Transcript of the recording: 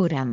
Puram